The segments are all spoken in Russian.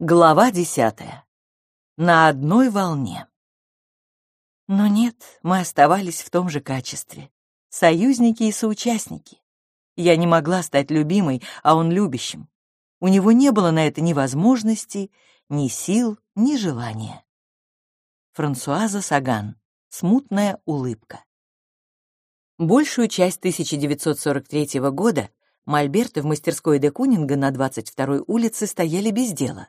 Глава десятая. На одной волне. Но нет, мы оставались в том же качестве. Союзники и соучастники. Я не могла стать любимой, а он любящим. У него не было на это ни возможности, ни сил, ни желания. Франсуаза Саган. Смутная улыбка. Большую часть 1943 года Мольберты в мастерской де Кунинга на 22-й улице стояли без дела.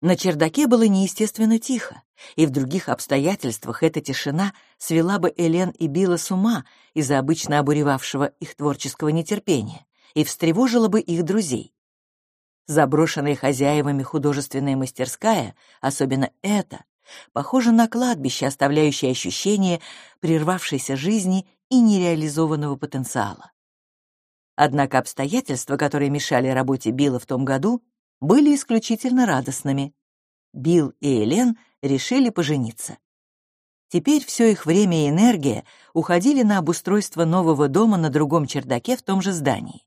На чердаке было неестественно тихо, и в других обстоятельствах эта тишина свела бы Элен и Билла с ума из-за обычно обуревавшего их творческого нетерпения и встревожила бы их друзей. Заброшенная хозяевами художественная мастерская, особенно эта, похожа на кладбище, оставляющее ощущение прервавшейся жизни и нереализованного потенциала. Однако обстоятельства, которые мешали работе Билла в том году, были исключительно радостными. Билл и Элен решили пожениться. Теперь все их время и энергия уходили на обустройство нового дома на другом чердаке в том же здании.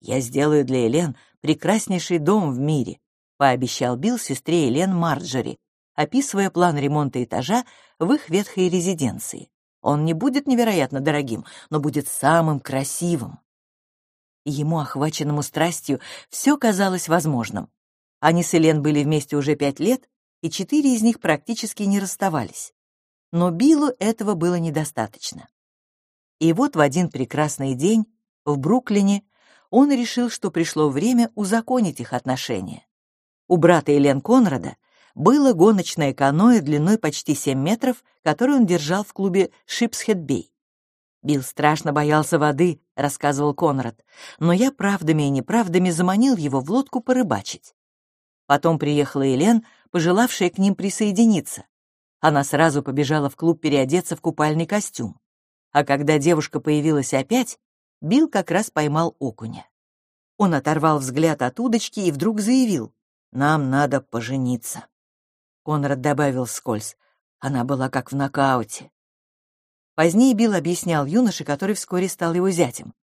«Я сделаю для Элен прекраснейший дом в мире», пообещал Билл сестре Элен Марджери, описывая план ремонта этажа в их ветхой резиденции. Он не будет невероятно дорогим, но будет самым красивым. Ему, охваченному страстью, все казалось возможным. Они с Элен были вместе уже пять лет, и четыре из них практически не расставались. Но Биллу этого было недостаточно. И вот в один прекрасный день в Бруклине он решил, что пришло время узаконить их отношения. У брата Элен Конрада было гоночное каноэ длиной почти 7 метров, которое он держал в клубе Шипсхед-Бей. Билл страшно боялся воды, рассказывал Конрад, но я правдами и неправдами заманил его в лодку порыбачить. Потом приехала Елен, пожелавшая к ним присоединиться. Она сразу побежала в клуб переодеться в купальный костюм. А когда девушка появилась опять, Билл как раз поймал окуня. Он оторвал взгляд от удочки и вдруг заявил, «Нам надо пожениться». Конрад добавил скользь, она была как в нокауте. Позднее Билл объяснял юноше, который вскоре стал его зятем.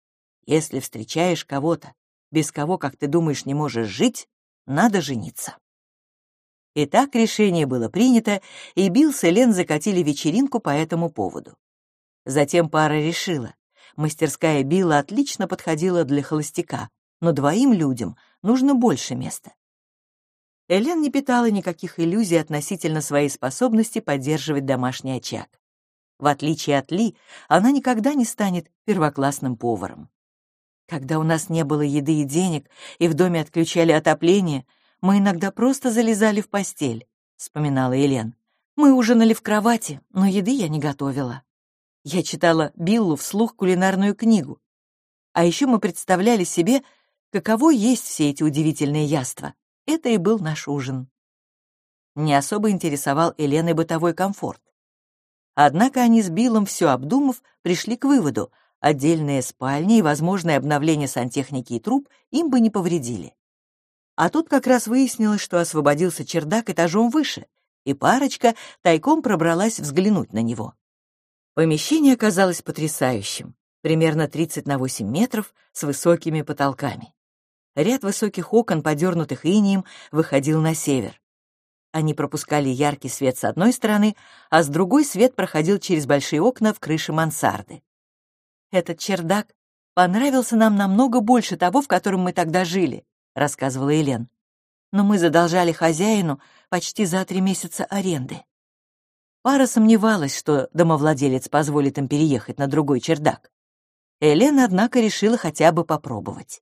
«Если встречаешь кого-то, без кого, как ты думаешь, не можешь жить, надо жениться». Итак, решение было принято, и Билл с Элен закатили вечеринку по этому поводу. Затем пара решила. Мастерская Билла отлично подходила для холостяка, но двоим людям нужно больше места. Элен не питала никаких иллюзий относительно своей способности поддерживать домашний очаг. В отличие от Ли, она никогда не станет первоклассным поваром. Когда у нас не было еды и денег, и в доме отключали отопление, мы иногда просто залезали в постель, — вспоминала Елен. Мы ужинали в кровати, но еды я не готовила. Я читала Биллу вслух кулинарную книгу. А еще мы представляли себе, каково есть все эти удивительные яства. Это и был наш ужин. Не особо интересовал Елены бытовой комфорт. Однако они с Биллом, все обдумав, пришли к выводу, отдельные спальни и возможное обновление сантехники и труб им бы не повредили. А тут как раз выяснилось, что освободился чердак этажом выше, и парочка тайком пробралась взглянуть на него. Помещение оказалось потрясающим, примерно 30 на 8 метров, с высокими потолками. Ряд высоких окон, подернутых инием, выходил на север. Они пропускали яркий свет с одной стороны, а с другой свет проходил через большие окна в крыше мансарды. «Этот чердак понравился нам намного больше того, в котором мы тогда жили», — рассказывала Елен. «Но мы задолжали хозяину почти за три месяца аренды». Пара сомневалась, что домовладелец позволит им переехать на другой чердак. Элен, однако, решила хотя бы попробовать.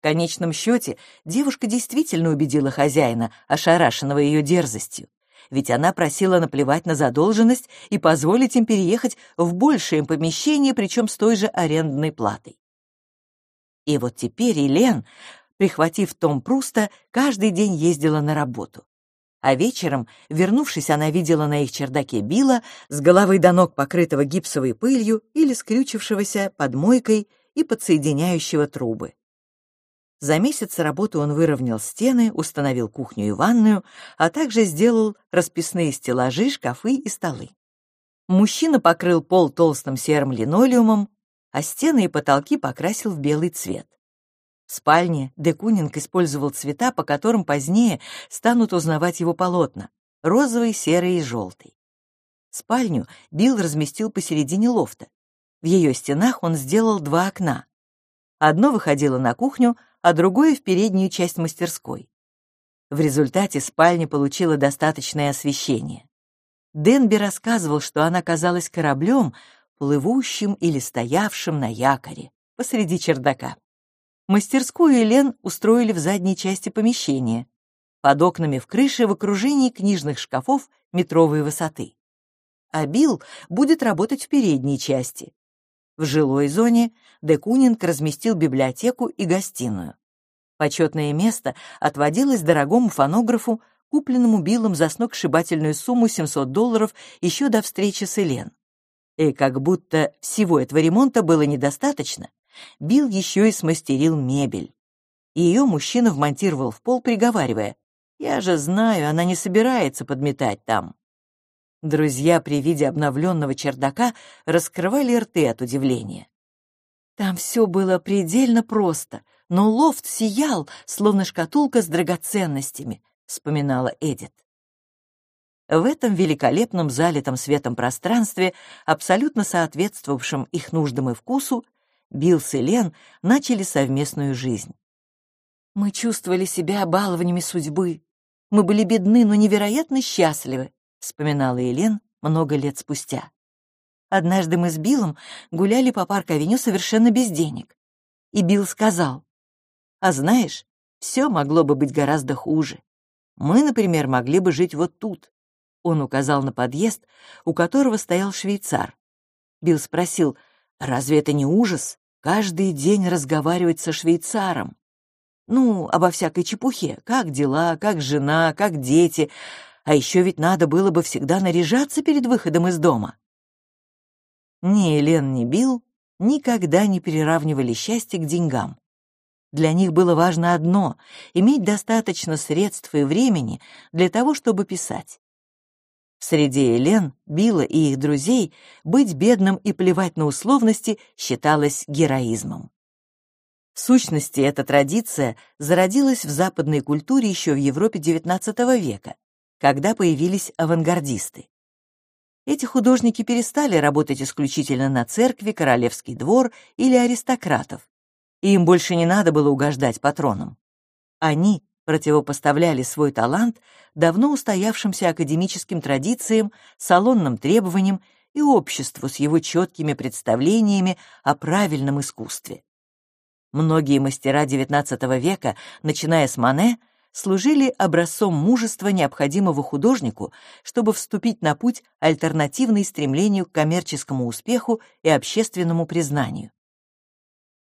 В конечном счете, девушка действительно убедила хозяина, ошарашенного ее дерзостью. Ведь она просила наплевать на задолженность и позволить им переехать в большее помещение, причем с той же арендной платой. И вот теперь Елен, прихватив Том Пруста, каждый день ездила на работу. А вечером, вернувшись, она видела на их чердаке Билла с головы до ног покрытого гипсовой пылью или скрючившегося под мойкой и подсоединяющего трубы. За месяц работы он выровнял стены, установил кухню и ванную, а также сделал расписные стеллажи, шкафы и столы. Мужчина покрыл пол толстым серым линолеумом, а стены и потолки покрасил в белый цвет. В спальне де Кунинг использовал цвета, по которым позднее станут узнавать его полотна — розовый, серый и желтый. Спальню Билл разместил посередине лофта. В ее стенах он сделал два окна. Одно выходило на кухню, а другое — в переднюю часть мастерской. В результате спальня получила достаточное освещение. Денби рассказывал, что она казалась кораблем, плывущим или стоявшим на якоре посреди чердака. Мастерскую Елен устроили в задней части помещения, под окнами в крыше в окружении книжных шкафов метровой высоты а Билл будет работать в передней части. В жилой зоне Де Кунинг разместил библиотеку и гостиную. Почетное место отводилось дорогому фонографу, купленному Биллом за сногсшибательную сумму 700 долларов еще до встречи с Элен. И как будто всего этого ремонта было недостаточно, Билл еще и смастерил мебель. Ее мужчина вмонтировал в пол, приговаривая, «Я же знаю, она не собирается подметать там». Друзья при виде обновленного чердака раскрывали рты от удивления. Там все было предельно просто, но лофт сиял, словно шкатулка с драгоценностями, вспоминала Эдит. В этом великолепном залитом светом пространстве, абсолютно соответствовавшем их нуждам и вкусу, Билл и Лен начали совместную жизнь. Мы чувствовали себя балованиями судьбы. Мы были бедны, но невероятно счастливы вспоминала Елен много лет спустя. Однажды мы с Биллом гуляли по парк-авеню совершенно без денег. И Билл сказал, «А знаешь, все могло бы быть гораздо хуже. Мы, например, могли бы жить вот тут». Он указал на подъезд, у которого стоял швейцар. Билл спросил, «Разве это не ужас? Каждый день разговаривать со швейцаром?» Ну, обо всякой чепухе. Как дела, как жена, как дети. А еще ведь надо было бы всегда наряжаться перед выходом из дома. Ни Элен, ни Билл никогда не переравнивали счастье к деньгам. Для них было важно одно — иметь достаточно средств и времени для того, чтобы писать. Среди Элен, Билла и их друзей быть бедным и плевать на условности считалось героизмом. В сущности, эта традиция зародилась в западной культуре еще в Европе XIX века, когда появились авангардисты. Эти художники перестали работать исключительно на церкви, королевский двор или аристократов, и им больше не надо было угождать патронам. Они противопоставляли свой талант давно устоявшимся академическим традициям, салонным требованиям и обществу с его четкими представлениями о правильном искусстве. Многие мастера XIX века, начиная с Мане, служили образцом мужества, необходимого художнику, чтобы вступить на путь, альтернативный стремлению к коммерческому успеху и общественному признанию.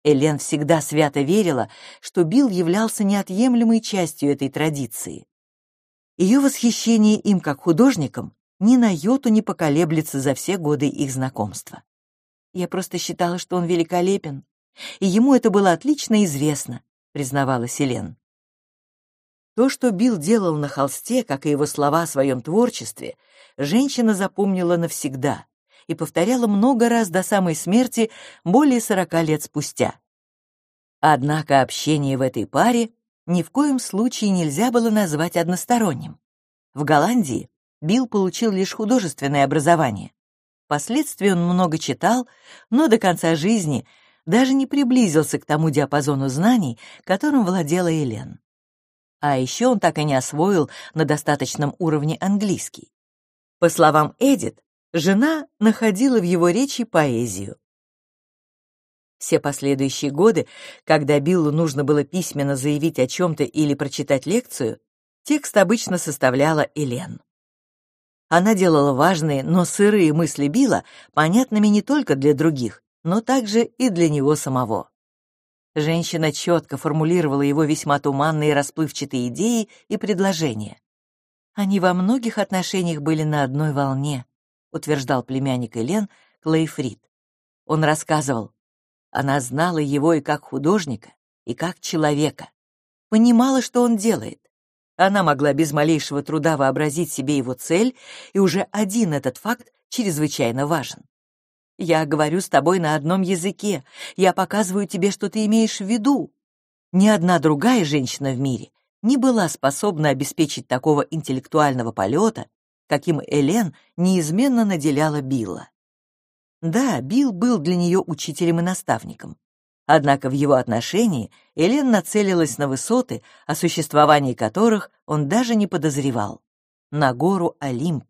Элен всегда свято верила, что Билл являлся неотъемлемой частью этой традиции. Ее восхищение им как художником ни на йоту не поколеблется за все годы их знакомства. Я просто считала, что он великолепен, и ему это было отлично известно, признавалась Элен. То, что Билл делал на холсте, как и его слова о своем творчестве, женщина запомнила навсегда и повторяла много раз до самой смерти более сорока лет спустя. Однако общение в этой паре ни в коем случае нельзя было назвать односторонним. В Голландии Билл получил лишь художественное образование. Впоследствии он много читал, но до конца жизни даже не приблизился к тому диапазону знаний, которым владела Елен. А еще он так и не освоил на достаточном уровне английский. По словам Эдит, жена находила в его речи поэзию. Все последующие годы, когда Биллу нужно было письменно заявить о чем-то или прочитать лекцию, текст обычно составляла Элен. Она делала важные, но сырые мысли Билла понятными не только для других, но также и для него самого. Женщина четко формулировала его весьма туманные расплывчатые идеи и предложения. Они во многих отношениях были на одной волне, утверждал племянник Элен Клейфрид. Он рассказывал, она знала его и как художника, и как человека, понимала, что он делает. Она могла без малейшего труда вообразить себе его цель, и уже один этот факт чрезвычайно важен. Я говорю с тобой на одном языке. Я показываю тебе, что ты имеешь в виду. Ни одна другая женщина в мире не была способна обеспечить такого интеллектуального полета, каким Элен неизменно наделяла Билла. Да, Билл был для нее учителем и наставником. Однако в его отношении Элен нацелилась на высоты, о существовании которых он даже не подозревал. На гору Олимп.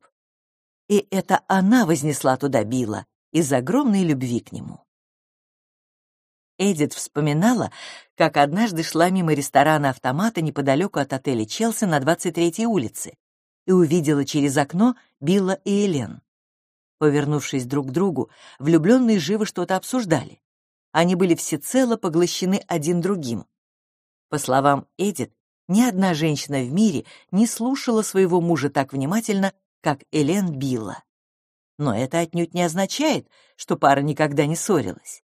И это она вознесла туда Билла из огромной любви к нему. Эдит вспоминала, как однажды шла мимо ресторана-автомата неподалеку от отеля «Челси» на 23-й улице и увидела через окно Билла и Элен. Повернувшись друг к другу, влюбленные живо что-то обсуждали. Они были всецело поглощены один другим. По словам Эдит, ни одна женщина в мире не слушала своего мужа так внимательно, как Элен Билла. Но это отнюдь не означает, что пара никогда не ссорилась.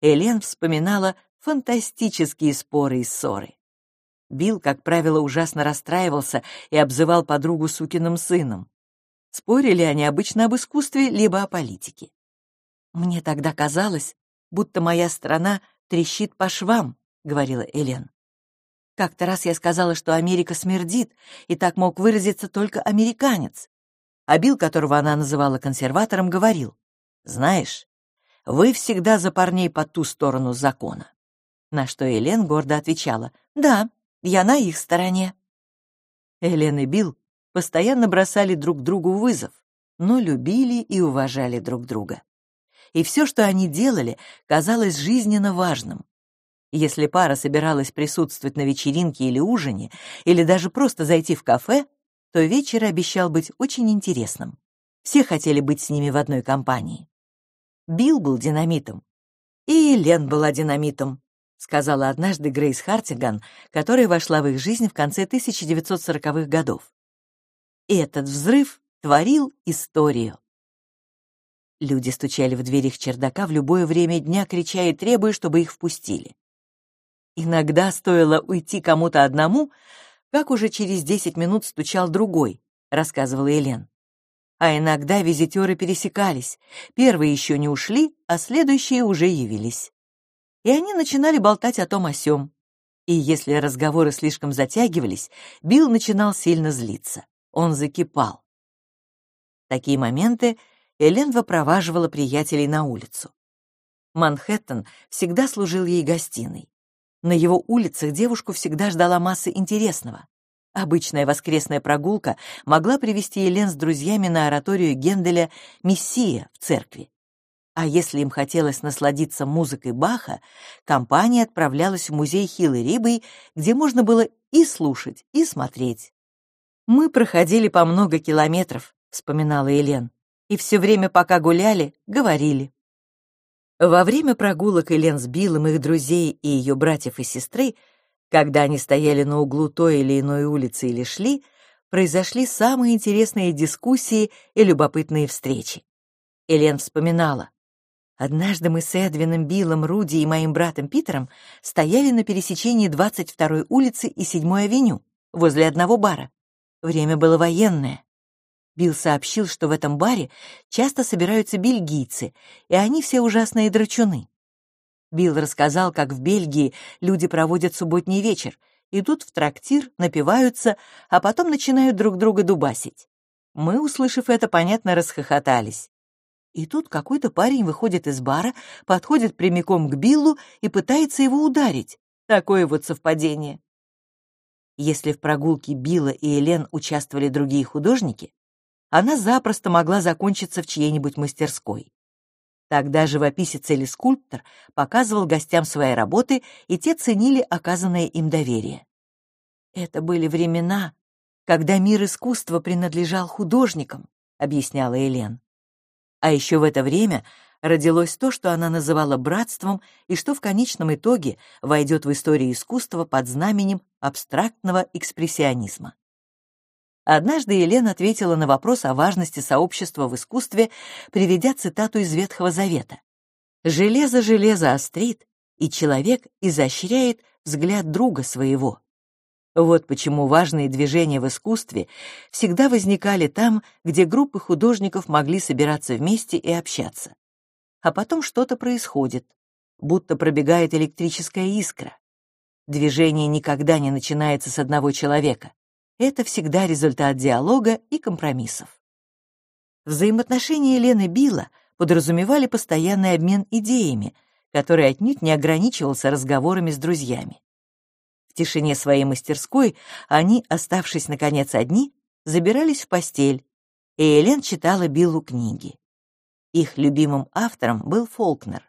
Элен вспоминала фантастические споры и ссоры. Билл, как правило, ужасно расстраивался и обзывал подругу сукиным сыном. Спорили они обычно об искусстве либо о политике. «Мне тогда казалось, будто моя страна трещит по швам», — говорила Элен. Как-то раз я сказала, что Америка смердит, и так мог выразиться только американец. А Билл, которого она называла консерватором, говорил, «Знаешь, вы всегда за парней по ту сторону закона». На что Элен гордо отвечала, «Да, я на их стороне». Элен и Билл постоянно бросали друг другу вызов, но любили и уважали друг друга. И все, что они делали, казалось жизненно важным. Если пара собиралась присутствовать на вечеринке или ужине, или даже просто зайти в кафе, то вечер обещал быть очень интересным. Все хотели быть с ними в одной компании. Билл был динамитом. И Лен была динамитом, сказала однажды Грейс Хартиган, которая вошла в их жизнь в конце 1940-х годов. И этот взрыв творил историю. Люди стучали в дверь их чердака в любое время дня, крича и требуя, чтобы их впустили. Иногда стоило уйти кому-то одному, как уже через десять минут стучал другой, рассказывала Елен. А иногда визитеры пересекались. Первые еще не ушли, а следующие уже явились. И они начинали болтать о том о сём. И если разговоры слишком затягивались, Билл начинал сильно злиться он закипал. Такие моменты Элен выпроваживала приятелей на улицу. Манхэттен всегда служил ей гостиной. На его улицах девушку всегда ждала масса интересного. Обычная воскресная прогулка могла привести Елен с друзьями на ораторию Генделя «Мессия» в церкви. А если им хотелось насладиться музыкой Баха, компания отправлялась в музей Хиллы Рибой, где можно было и слушать, и смотреть. Мы проходили по много километров, вспоминала Елен, и все время, пока гуляли, говорили. Во время прогулок Елен с Биллом, их друзей и ее братьев и сестры, когда они стояли на углу той или иной улицы или шли, произошли самые интересные дискуссии и любопытные встречи. Элен вспоминала. Однажды мы с Эдвином, Биллом, Руди и моим братом Питером стояли на пересечении 22-й улицы и 7-й авеню, возле одного бара. Время было военное. Билл сообщил, что в этом баре часто собираются бельгийцы, и они все ужасные драчуны. Билл рассказал, как в Бельгии люди проводят субботний вечер, идут в трактир, напиваются, а потом начинают друг друга дубасить. Мы, услышав это, понятно, расхохотались. И тут какой-то парень выходит из бара, подходит прямиком к Биллу и пытается его ударить. Такое вот совпадение. Если в прогулке Билла и Элен участвовали другие художники, она запросто могла закончиться в чьей-нибудь мастерской. Тогда живописец или скульптор показывал гостям свои работы, и те ценили оказанное им доверие. Это были времена, когда мир искусства принадлежал художникам, объясняла Элен. А еще в это время родилось то, что она называла братством и что в конечном итоге войдет в историю искусства под знаменем абстрактного экспрессионизма. Однажды Елена ответила на вопрос о важности сообщества в искусстве, приведя цитату из Ветхого Завета. «Железо железо острит, и человек изощряет взгляд друга своего». Вот почему важные движения в искусстве всегда возникали там, где группы художников могли собираться вместе и общаться а потом что-то происходит, будто пробегает электрическая искра. Движение никогда не начинается с одного человека. Это всегда результат диалога и компромиссов. Взаимоотношения Елены Билла подразумевали постоянный обмен идеями, который отнюдь не ограничивался разговорами с друзьями. В тишине своей мастерской они, оставшись наконец одни, забирались в постель, и Элен читала Биллу книги. Их любимым автором был Фолкнер.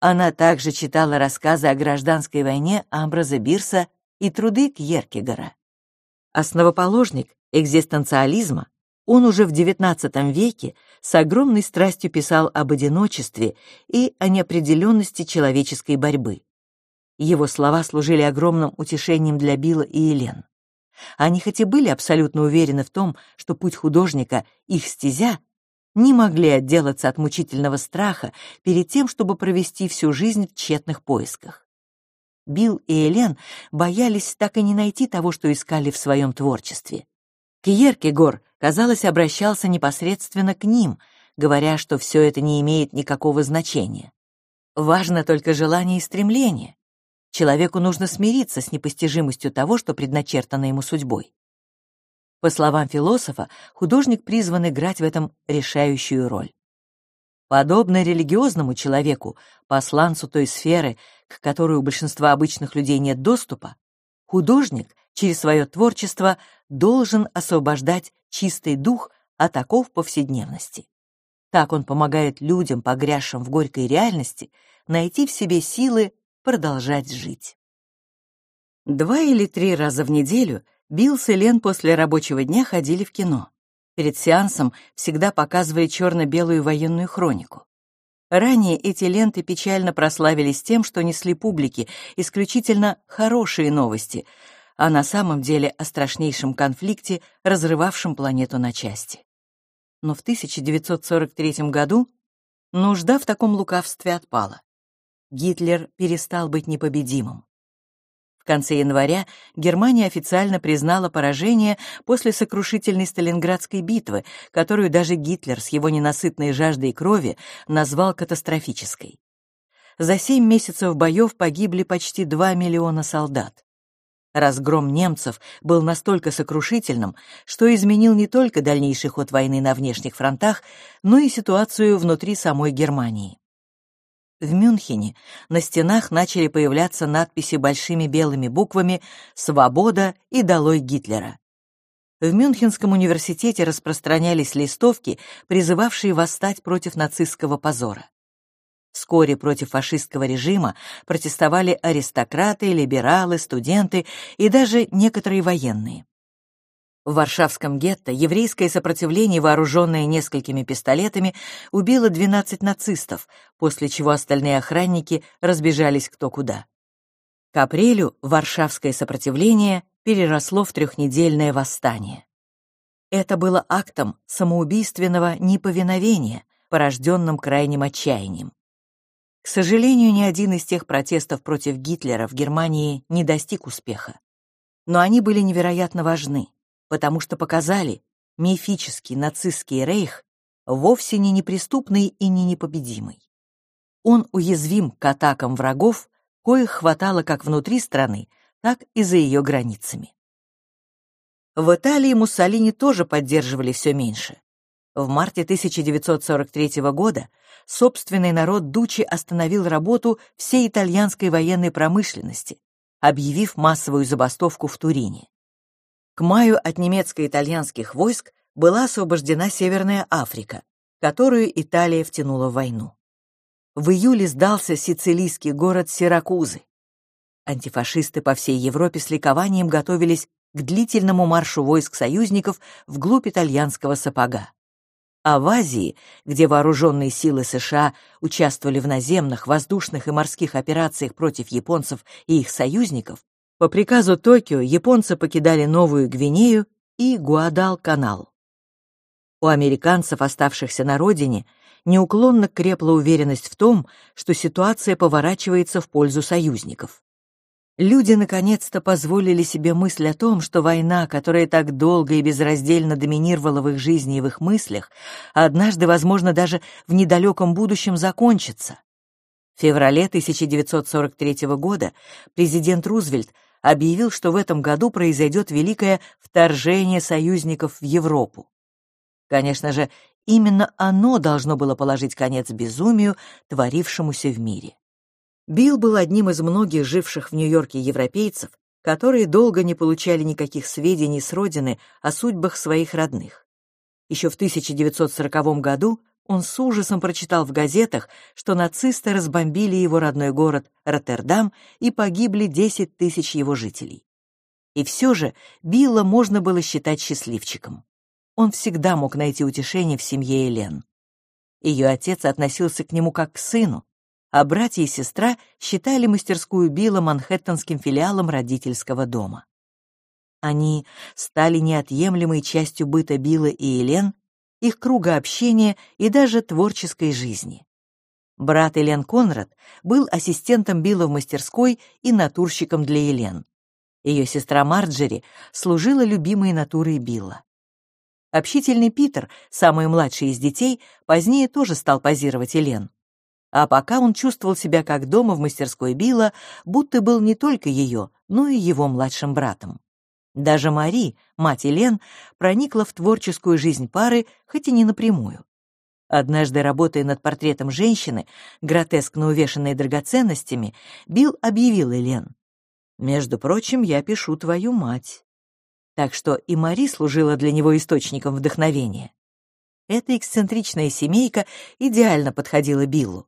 Она также читала рассказы о гражданской войне Амбраза Бирса и труды Кьеркегора. Основоположник экзистенциализма, он уже в XIX веке с огромной страстью писал об одиночестве и о неопределенности человеческой борьбы. Его слова служили огромным утешением для Билла и Елен. Они хоть и были абсолютно уверены в том, что путь художника — их стезя, не могли отделаться от мучительного страха перед тем, чтобы провести всю жизнь в тщетных поисках. Билл и Элен боялись так и не найти того, что искали в своем творчестве. Кьеркегор, казалось, обращался непосредственно к ним, говоря, что все это не имеет никакого значения. Важно только желание и стремление. Человеку нужно смириться с непостижимостью того, что предначертано ему судьбой. По словам философа, художник призван играть в этом решающую роль. Подобно религиозному человеку, посланцу той сферы, к которой у большинства обычных людей нет доступа, художник через свое творчество должен освобождать чистый дух от оков повседневности. Так он помогает людям, погрязшим в горькой реальности, найти в себе силы продолжать жить. Два или три раза в неделю Билл и Лен после рабочего дня ходили в кино. Перед сеансом всегда показывали черно-белую военную хронику. Ранее эти ленты печально прославились тем, что несли публике исключительно хорошие новости, а на самом деле о страшнейшем конфликте, разрывавшем планету на части. Но в 1943 году нужда в таком лукавстве отпала. Гитлер перестал быть непобедимым. В конце января Германия официально признала поражение после сокрушительной Сталинградской битвы, которую даже Гитлер с его ненасытной жаждой крови назвал катастрофической. За семь месяцев боев погибли почти 2 миллиона солдат. Разгром немцев был настолько сокрушительным, что изменил не только дальнейший ход войны на внешних фронтах, но и ситуацию внутри самой Германии. В Мюнхене на стенах начали появляться надписи большими белыми буквами «Свобода» и «Долой Гитлера». В Мюнхенском университете распространялись листовки, призывавшие восстать против нацистского позора. Вскоре против фашистского режима протестовали аристократы, либералы, студенты и даже некоторые военные. В Варшавском гетто еврейское сопротивление, вооруженное несколькими пистолетами, убило 12 нацистов, после чего остальные охранники разбежались кто куда. К апрелю варшавское сопротивление переросло в трехнедельное восстание. Это было актом самоубийственного неповиновения, порожденным крайним отчаянием. К сожалению, ни один из тех протестов против Гитлера в Германии не достиг успеха. Но они были невероятно важны потому что показали, мифический нацистский рейх вовсе не неприступный и не непобедимый. Он уязвим к атакам врагов, коих хватало как внутри страны, так и за ее границами. В Италии Муссолини тоже поддерживали все меньше. В марте 1943 года собственный народ Дучи остановил работу всей итальянской военной промышленности, объявив массовую забастовку в Турине. К маю от немецко-итальянских войск была освобождена Северная Африка, которую Италия втянула в войну. В июле сдался сицилийский город Сиракузы. Антифашисты по всей Европе с ликованием готовились к длительному маршу войск союзников вглубь итальянского сапога. А в Азии, где вооруженные силы США участвовали в наземных, воздушных и морских операциях против японцев и их союзников, по приказу Токио японцы покидали Новую Гвинею и Гуадал-канал. У американцев, оставшихся на родине, неуклонно крепла уверенность в том, что ситуация поворачивается в пользу союзников. Люди наконец-то позволили себе мысль о том, что война, которая так долго и безраздельно доминировала в их жизни и в их мыслях, однажды, возможно, даже в недалеком будущем закончится. В феврале 1943 года президент Рузвельт объявил, что в этом году произойдет великое вторжение союзников в Европу. Конечно же, именно оно должно было положить конец безумию, творившемуся в мире. Билл был одним из многих живших в Нью-Йорке европейцев, которые долго не получали никаких сведений с родины о судьбах своих родных. Еще в 1940 году он с ужасом прочитал в газетах, что нацисты разбомбили его родной город Роттердам и погибли 10 тысяч его жителей. И все же Билла можно было считать счастливчиком. Он всегда мог найти утешение в семье Элен. Ее отец относился к нему как к сыну, а братья и сестра считали мастерскую Билла манхэттенским филиалом родительского дома. Они стали неотъемлемой частью быта Билла и Элен их круга общения и даже творческой жизни. Брат Элен Конрад был ассистентом Билла в мастерской и натурщиком для Элен. Ее сестра Марджери служила любимой натурой Билла. Общительный Питер, самый младший из детей, позднее тоже стал позировать Элен. А пока он чувствовал себя как дома в мастерской Билла, будто был не только ее, но и его младшим братом. Даже Мари, мать Елен, проникла в творческую жизнь пары, хоть и не напрямую. Однажды, работая над портретом женщины, гротескно увешанной драгоценностями, Билл объявил Елен. «Между прочим, я пишу твою мать». Так что и Мари служила для него источником вдохновения. Эта эксцентричная семейка идеально подходила Биллу.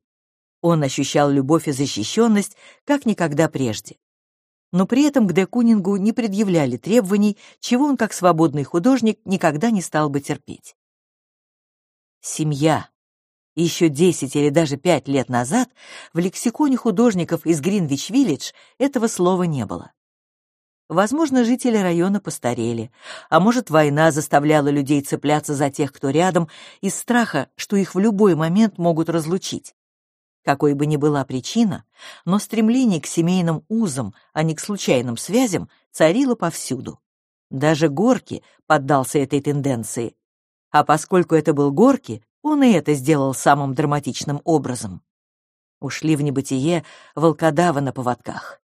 Он ощущал любовь и защищенность, как никогда прежде но при этом к Де Кунингу не предъявляли требований, чего он как свободный художник никогда не стал бы терпеть. Семья. Еще 10 или даже 5 лет назад в лексиконе художников из Гринвич-Виллидж этого слова не было. Возможно, жители района постарели, а может, война заставляла людей цепляться за тех, кто рядом, из страха, что их в любой момент могут разлучить. Какой бы ни была причина, но стремление к семейным узам, а не к случайным связям, царило повсюду. Даже Горки поддался этой тенденции. А поскольку это был Горки, он и это сделал самым драматичным образом. Ушли в небытие волкодавы на поводках.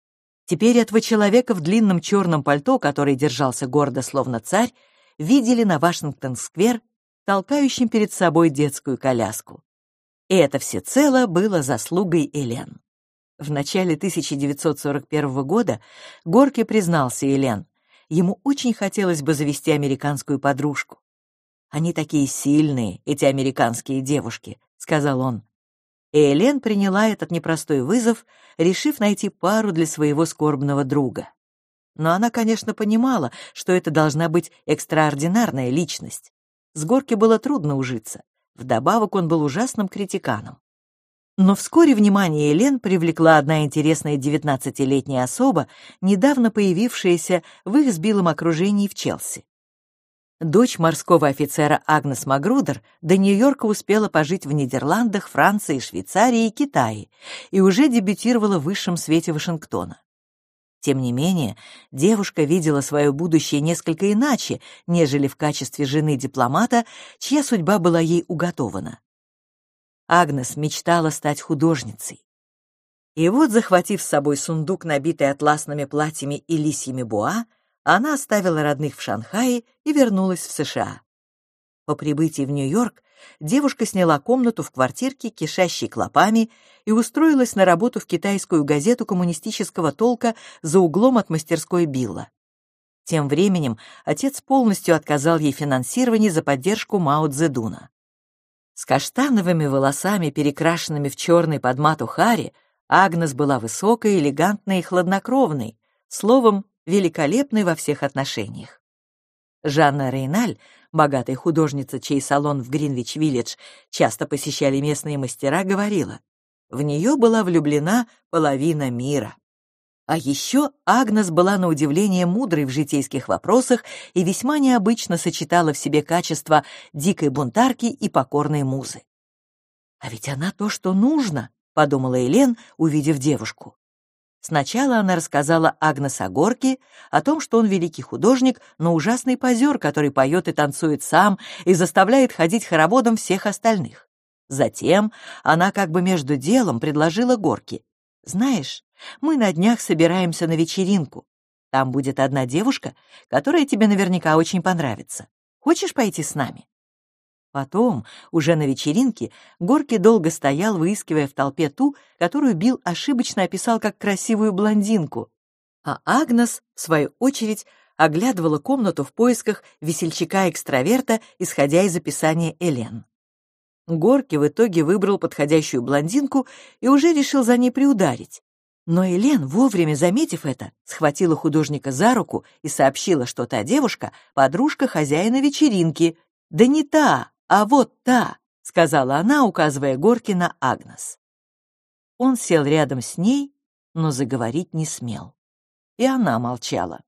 Теперь этого человека в длинном черном пальто, который держался гордо, словно царь, видели на Вашингтон-сквер, толкающим перед собой детскую коляску. И это всецело было заслугой Элен. В начале 1941 года Горки признался Элен, ему очень хотелось бы завести американскую подружку. «Они такие сильные, эти американские девушки», — сказал он. И Элен приняла этот непростой вызов, решив найти пару для своего скорбного друга. Но она, конечно, понимала, что это должна быть экстраординарная личность. С Горки было трудно ужиться. Вдобавок он был ужасным критиканом. Но вскоре внимание Елен привлекла одна интересная девятнадцатилетняя особа, недавно появившаяся в их с Биллом окружении в Челси. Дочь морского офицера Агнес Магрудер до Нью-Йорка успела пожить в Нидерландах, Франции, Швейцарии и Китае и уже дебютировала в высшем свете Вашингтона. Тем не менее, девушка видела свое будущее несколько иначе, нежели в качестве жены дипломата, чья судьба была ей уготована. Агнес мечтала стать художницей. И вот, захватив с собой сундук, набитый атласными платьями и лисьими буа, она оставила родных в Шанхае и вернулась в США. По прибытии в Нью-Йорк девушка сняла комнату в квартирке, кишащей клопами, и устроилась на работу в китайскую газету коммунистического толка за углом от мастерской Билла. Тем временем отец полностью отказал ей финансировании за поддержку Мао Цзэдуна. С каштановыми волосами, перекрашенными в черный под мату Хари, Агнес была высокой, элегантной и хладнокровной, словом, великолепной во всех отношениях. Жанна Рейналь, богатая художница, чей салон в Гринвич-Виллидж часто посещали местные мастера, говорила, в нее была влюблена половина мира. А еще Агнес была на удивление мудрой в житейских вопросах и весьма необычно сочетала в себе качества дикой бунтарки и покорной музы. «А ведь она то, что нужно», — подумала Елен, увидев девушку. Сначала она рассказала Агнес о Горке, о том, что он великий художник, но ужасный позер, который поет и танцует сам и заставляет ходить хороводом всех остальных. Затем она как бы между делом предложила Горке. «Знаешь, мы на днях собираемся на вечеринку. Там будет одна девушка, которая тебе наверняка очень понравится. Хочешь пойти с нами?» Потом, уже на вечеринке, Горки долго стоял, выискивая в толпе ту, которую Билл ошибочно описал как красивую блондинку. А Агнес, в свою очередь, оглядывала комнату в поисках весельчака-экстраверта, исходя из описания Элен. Горки в итоге выбрал подходящую блондинку и уже решил за ней приударить. Но Элен, вовремя заметив это, схватила художника за руку и сообщила, что та девушка — подружка хозяина вечеринки. «Да не та, а вот та», — сказала она, указывая Горки на Агнес. Он сел рядом с ней, но заговорить не смел. И она молчала.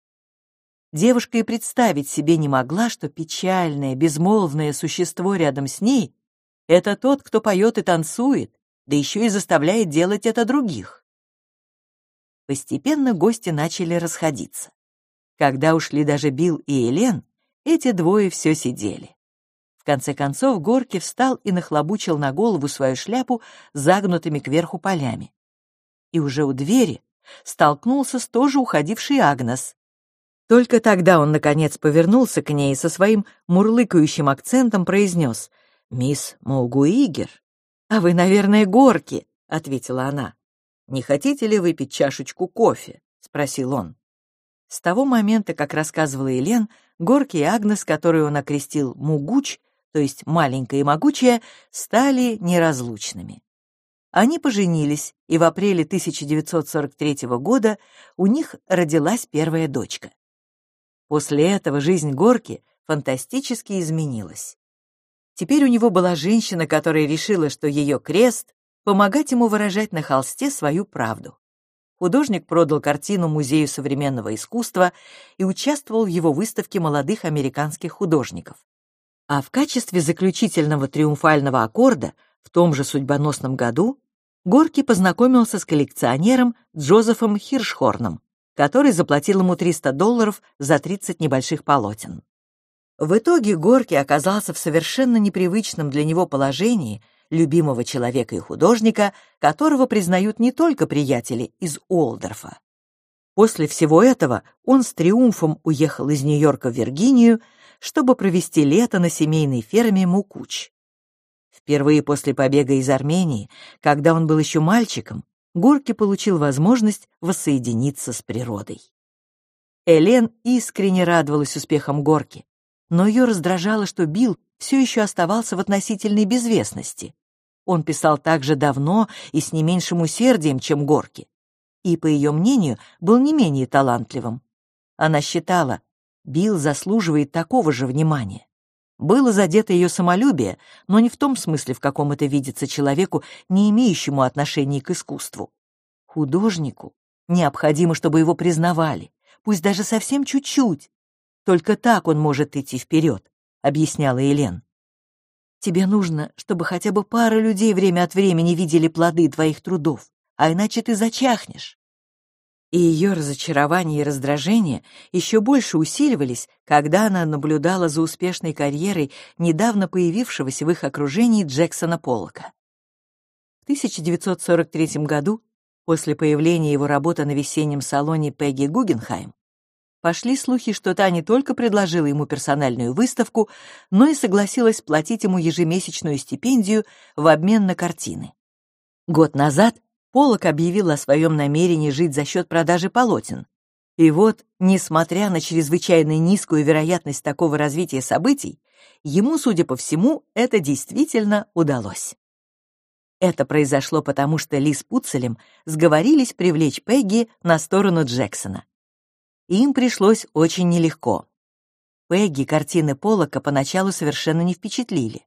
Девушка и представить себе не могла, что печальное, безмолвное существо рядом с ней — это тот, кто поет и танцует, да еще и заставляет делать это других. Постепенно гости начали расходиться. Когда ушли даже Билл и Элен, эти двое все сидели. В конце концов Горки встал и нахлобучил на голову свою шляпу загнутыми кверху полями. И уже у двери столкнулся с тоже уходившей Агнес. Только тогда он, наконец, повернулся к ней и со своим мурлыкающим акцентом произнес «Мисс Маугуигер». «А вы, наверное, горки», — ответила она. «Не хотите ли выпить чашечку кофе?» — спросил он. С того момента, как рассказывала Елен, горки и Агнес, которую он окрестил Мугуч, то есть маленькая и могучая, стали неразлучными. Они поженились, и в апреле 1943 года у них родилась первая дочка. После этого жизнь Горки фантастически изменилась. Теперь у него была женщина, которая решила, что ее крест — помогать ему выражать на холсте свою правду. Художник продал картину Музею современного искусства и участвовал в его выставке молодых американских художников. А в качестве заключительного триумфального аккорда в том же судьбоносном году Горки познакомился с коллекционером Джозефом Хиршхорном, который заплатил ему 300 долларов за 30 небольших полотен. В итоге Горки оказался в совершенно непривычном для него положении любимого человека и художника, которого признают не только приятели из Уолдорфа. После всего этого он с триумфом уехал из Нью-Йорка в Виргинию, чтобы провести лето на семейной ферме Мукуч. Впервые после побега из Армении, когда он был еще мальчиком, Горки получил возможность воссоединиться с природой. Элен искренне радовалась успехам Горки, но ее раздражало, что Билл все еще оставался в относительной безвестности. Он писал так же давно и с не меньшим усердием, чем Горки, и, по ее мнению, был не менее талантливым. Она считала, Билл заслуживает такого же внимания. Было задето ее самолюбие, но не в том смысле, в каком это видится человеку, не имеющему отношения к искусству. Художнику необходимо, чтобы его признавали, пусть даже совсем чуть-чуть. Только так он может идти вперед, объясняла Елен. Тебе нужно, чтобы хотя бы пара людей время от времени видели плоды твоих трудов, а иначе ты зачахнешь и ее разочарование и раздражение еще больше усиливались, когда она наблюдала за успешной карьерой недавно появившегося в их окружении Джексона Поллока. В 1943 году, после появления его работы на весеннем салоне Пегги Гугенхайм, пошли слухи, что та не только предложила ему персональную выставку, но и согласилась платить ему ежемесячную стипендию в обмен на картины. Год назад Полок объявил о своем намерении жить за счет продажи полотен. И вот, несмотря на чрезвычайно низкую вероятность такого развития событий, ему, судя по всему, это действительно удалось. Это произошло потому, что Ли с Пуцелем сговорились привлечь Пегги на сторону Джексона. Им пришлось очень нелегко. Пегги картины Полока поначалу совершенно не впечатлили.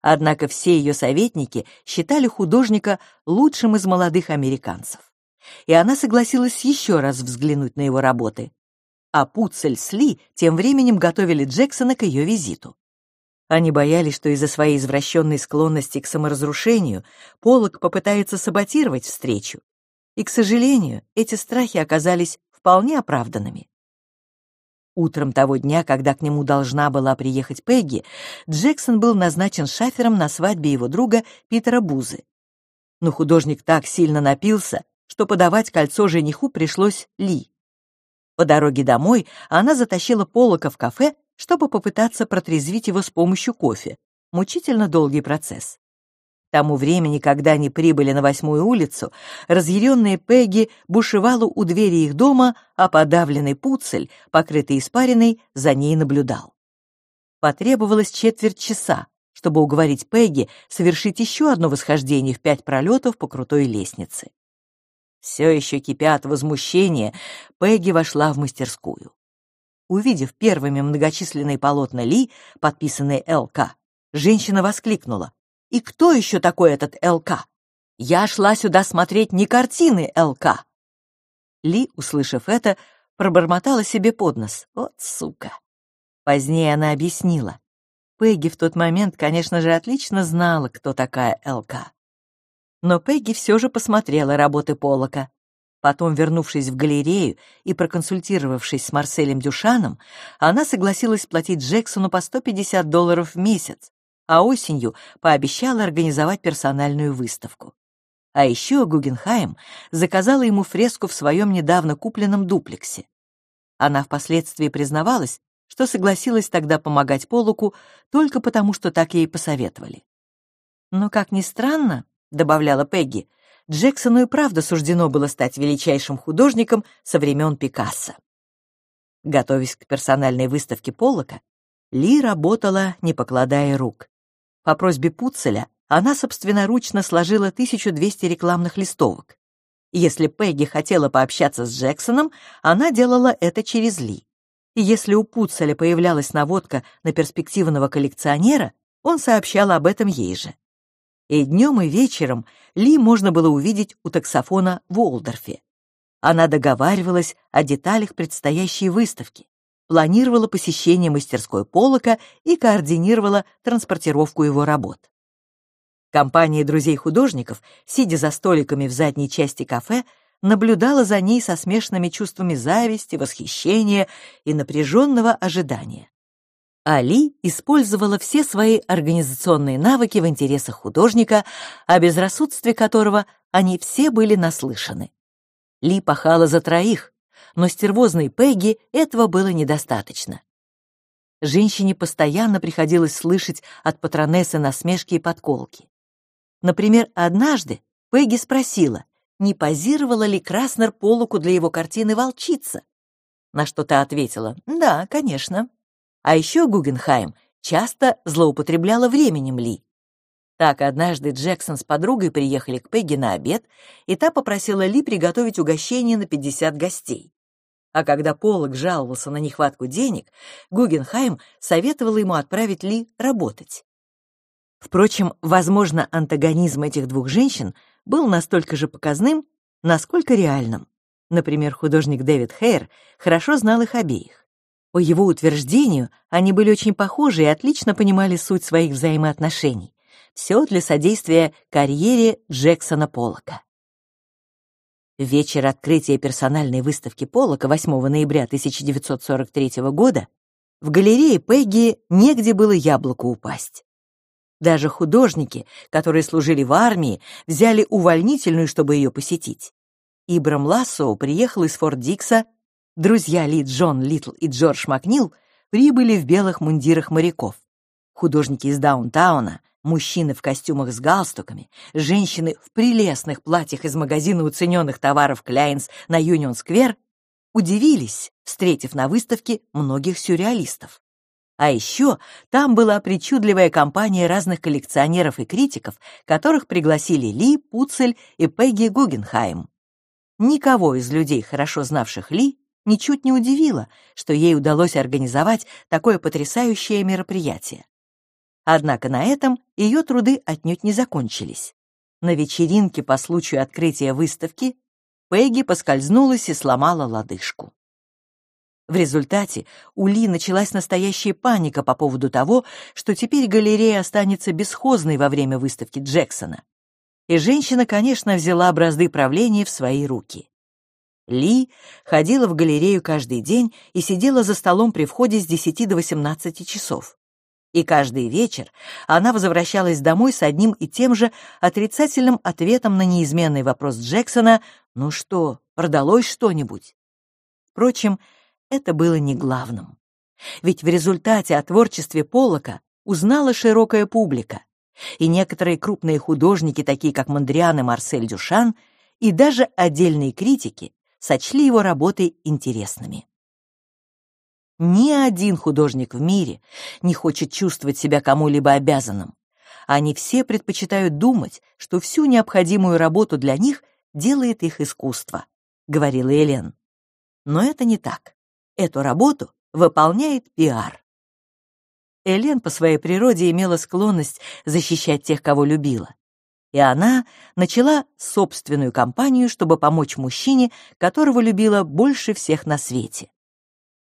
Однако все ее советники считали художника лучшим из молодых американцев. И она согласилась еще раз взглянуть на его работы. А Пуцель с Ли тем временем готовили Джексона к ее визиту. Они боялись, что из-за своей извращенной склонности к саморазрушению Поллок попытается саботировать встречу. И, к сожалению, эти страхи оказались вполне оправданными. Утром того дня, когда к нему должна была приехать Пегги, Джексон был назначен шафером на свадьбе его друга Питера Бузы. Но художник так сильно напился, что подавать кольцо жениху пришлось Ли. По дороге домой она затащила Полока в кафе, чтобы попытаться протрезвить его с помощью кофе. Мучительно долгий процесс. Тому времени, когда они прибыли на восьмую улицу, разъяренная Пегги бушевала у двери их дома, а подавленный пуцель, покрытый испариной, за ней наблюдал. Потребовалось четверть часа, чтобы уговорить Пегги совершить еще одно восхождение в пять пролетов по крутой лестнице. Все еще кипя от возмущения, Пегги вошла в мастерскую. Увидев первыми многочисленные полотна Ли, подписанные ЛК, женщина воскликнула. И кто еще такой этот ЛК? Я шла сюда смотреть не картины ЛК. Ли, услышав это, пробормотала себе под нос. Вот сука. Позднее она объяснила. Пегги в тот момент, конечно же, отлично знала, кто такая ЛК. Но Пегги все же посмотрела работы Полока. Потом, вернувшись в галерею и проконсультировавшись с Марселем Дюшаном, она согласилась платить Джексону по 150 долларов в месяц, а осенью пообещала организовать персональную выставку. А еще Гугенхайм заказала ему фреску в своем недавно купленном дуплексе. Она впоследствии признавалась, что согласилась тогда помогать Полуку только потому, что так ей посоветовали. Но, как ни странно, — добавляла Пегги, Джексону и правда суждено было стать величайшим художником со времен Пикассо. Готовясь к персональной выставке Поллока, Ли работала, не покладая рук. По просьбе Пуцеля она собственноручно сложила 1200 рекламных листовок. Если Пегги хотела пообщаться с Джексоном, она делала это через Ли. И если у Пуцеля появлялась наводка на перспективного коллекционера, он сообщал об этом ей же. И днем, и вечером Ли можно было увидеть у таксофона в Уолдорфе. Она договаривалась о деталях предстоящей выставки планировала посещение мастерской Полока и координировала транспортировку его работ. Компания друзей художников, сидя за столиками в задней части кафе, наблюдала за ней со смешанными чувствами зависти, восхищения и напряженного ожидания. Али использовала все свои организационные навыки в интересах художника, о безрассудстве которого они все были наслышаны. Ли пахала за троих, но стервозной Пегги этого было недостаточно. Женщине постоянно приходилось слышать от патронессы насмешки и подколки. Например, однажды Пегги спросила, не позировала ли Краснер Полуку для его картины «Волчица», на что та ответила «Да, конечно». А еще Гугенхайм часто злоупотребляла временем Ли. Так однажды Джексон с подругой приехали к Пегги на обед, и та попросила Ли приготовить угощение на 50 гостей. А когда Полок жаловался на нехватку денег, Гугенхайм советовал ему отправить Ли работать. Впрочем, возможно, антагонизм этих двух женщин был настолько же показным, насколько реальным. Например, художник Дэвид Хейр хорошо знал их обеих. По его утверждению, они были очень похожи и отлично понимали суть своих взаимоотношений. Все для содействия карьере Джексона Поллока. Вечер открытия персональной выставки Поллока 8 ноября 1943 года в галерее Пегги негде было яблоку упасть. Даже художники, которые служили в армии, взяли увольнительную, чтобы ее посетить. Ибрам Лассоу приехал из Форт Дикса, друзья Ли Джон Литл и Джордж Макнил прибыли в белых мундирах моряков. Художники из Даунтауна Мужчины в костюмах с галстуками, женщины в прелестных платьях из магазина уцененных товаров Кляйнс на Юнион-сквер удивились, встретив на выставке многих сюрреалистов. А еще там была причудливая компания разных коллекционеров и критиков, которых пригласили Ли, Пуцель и Пегги Гугенхайм. Никого из людей, хорошо знавших Ли, ничуть не удивило, что ей удалось организовать такое потрясающее мероприятие. Однако на этом ее труды отнюдь не закончились. На вечеринке по случаю открытия выставки Пегги поскользнулась и сломала лодыжку. В результате у Ли началась настоящая паника по поводу того, что теперь галерея останется бесхозной во время выставки Джексона. И женщина, конечно, взяла бразды правления в свои руки. Ли ходила в галерею каждый день и сидела за столом при входе с 10 до 18 часов. И каждый вечер она возвращалась домой с одним и тем же отрицательным ответом на неизменный вопрос Джексона «Ну что, продалось что-нибудь?» Впрочем, это было не главным. Ведь в результате о творчестве Поллока узнала широкая публика, и некоторые крупные художники, такие как Мондриан и Марсель Дюшан, и даже отдельные критики сочли его работы интересными. Ни один художник в мире не хочет чувствовать себя кому-либо обязанным. Они все предпочитают думать, что всю необходимую работу для них делает их искусство, говорила Елен. Но это не так. Эту работу выполняет пиар. Элен по своей природе имела склонность защищать тех, кого любила и она начала собственную кампанию, чтобы помочь мужчине, которого любила больше всех на свете.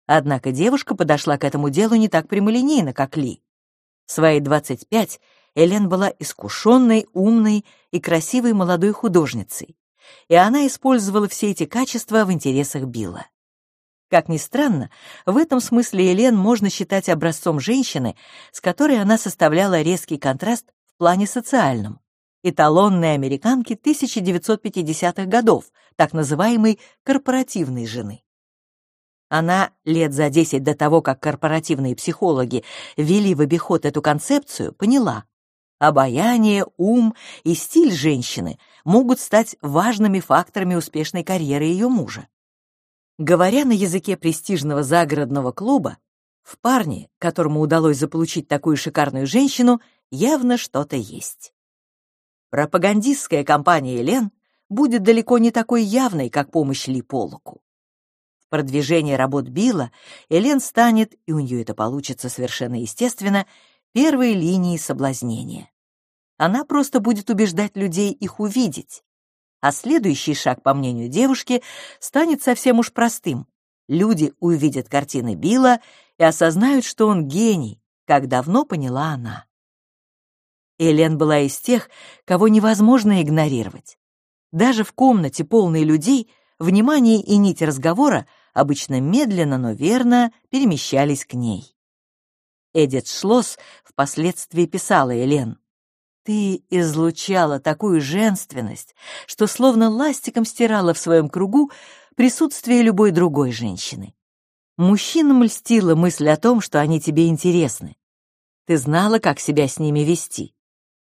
Однако девушка подошла к этому делу не так прямолинейно, как Ли. В свои 25 Элен была искушенной, умной и красивой молодой художницей, и она использовала все эти качества в интересах Билла. Как ни странно, в этом смысле Элен можно считать образцом женщины, с которой она составляла резкий контраст в плане социальном эталонной американки 1950-х годов, так называемой корпоративной жены. Она лет за десять до того, как корпоративные психологи ввели в обиход эту концепцию, поняла, обаяние, ум и стиль женщины могут стать важными факторами успешной карьеры ее мужа. Говоря на языке престижного загородного клуба, в парне, которому удалось заполучить такую шикарную женщину, явно что-то есть пропагандистская кампания Элен будет далеко не такой явной, как помощь Ли Полоку. В продвижении работ Билла Элен станет, и у нее это получится совершенно естественно, первой линией соблазнения. Она просто будет убеждать людей их увидеть. А следующий шаг, по мнению девушки, станет совсем уж простым. Люди увидят картины Билла и осознают, что он гений, как давно поняла она. Элен была из тех, кого невозможно игнорировать. Даже в комнате, полной людей, внимание и нить разговора обычно медленно, но верно перемещались к ней. Эдит Шлосс впоследствии писала Элен, «Ты излучала такую женственность, что словно ластиком стирала в своем кругу присутствие любой другой женщины. Мужчинам льстила мысль о том, что они тебе интересны. Ты знала, как себя с ними вести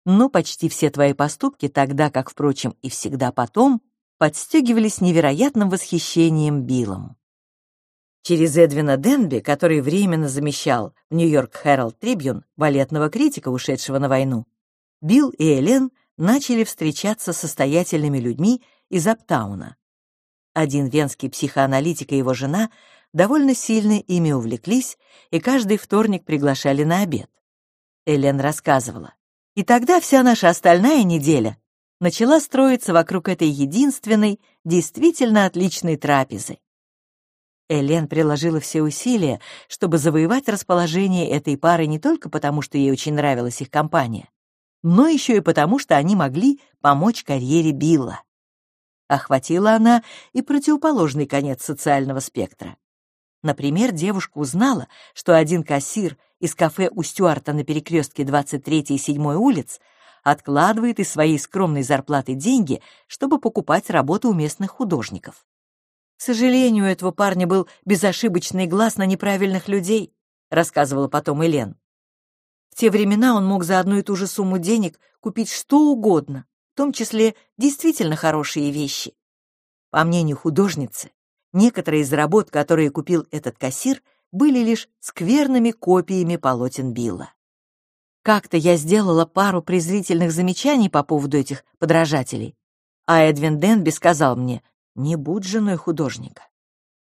но почти все твои поступки, тогда как, впрочем, и всегда потом, подстегивались невероятным восхищением Биллом. Через Эдвина Денби, который временно замещал в Нью-Йорк Herald Трибюн балетного критика, ушедшего на войну, Билл и Элен начали встречаться с состоятельными людьми из Аптауна. Один венский психоаналитик и его жена довольно сильно ими увлеклись и каждый вторник приглашали на обед. Элен рассказывала. И тогда вся наша остальная неделя начала строиться вокруг этой единственной, действительно отличной трапезы. Элен приложила все усилия, чтобы завоевать расположение этой пары не только потому, что ей очень нравилась их компания, но еще и потому, что они могли помочь карьере Билла. Охватила она и противоположный конец социального спектра. Например, девушка узнала, что один кассир из кафе у Стюарта на перекрестке 23 и 7 улиц откладывает из своей скромной зарплаты деньги, чтобы покупать работу у местных художников. К сожалению, у этого парня был безошибочный глаз на неправильных людей, рассказывала потом Элен. В те времена он мог за одну и ту же сумму денег купить что угодно, в том числе действительно хорошие вещи. По мнению художницы, некоторые из работ, которые купил этот кассир, были лишь скверными копиями полотен Билла. Как-то я сделала пару презрительных замечаний по поводу этих подражателей, а Эдвин Денби сказал мне, не будь женой художника.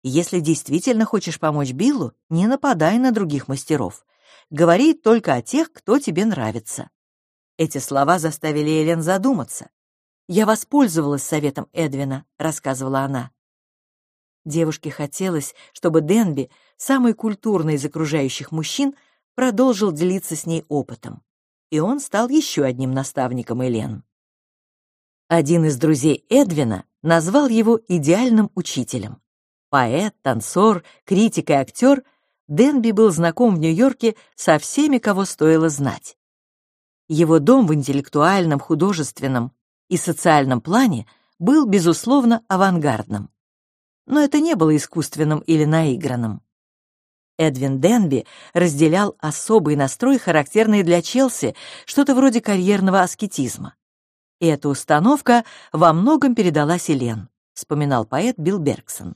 Если действительно хочешь помочь Биллу, не нападай на других мастеров. Говори только о тех, кто тебе нравится. Эти слова заставили Элен задуматься. «Я воспользовалась советом Эдвина», — рассказывала она. Девушке хотелось, чтобы Денби, самый культурный из окружающих мужчин, продолжил делиться с ней опытом. И он стал еще одним наставником Элен. Один из друзей Эдвина, назвал его идеальным учителем. Поэт, танцор, критик и актер, Денби был знаком в Нью-Йорке со всеми, кого стоило знать. Его дом в интеллектуальном, художественном и социальном плане был, безусловно, авангардным. Но это не было искусственным или наигранным. Эдвин Денби разделял особый настрой, характерный для Челси, что-то вроде карьерного аскетизма. И эта установка во многом передалась Елен, вспоминал поэт Билл Бергсон.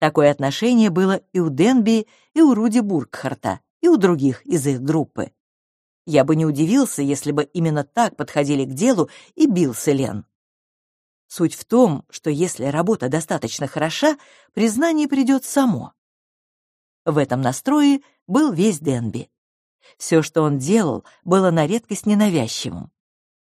Такое отношение было и у Денби, и у Руди Бургхарта, и у других из их группы. Я бы не удивился, если бы именно так подходили к делу и Билл с Элен. Суть в том, что если работа достаточно хороша, признание придет само. В этом настрое был весь Денби. Все, что он делал, было на редкость ненавязчивым.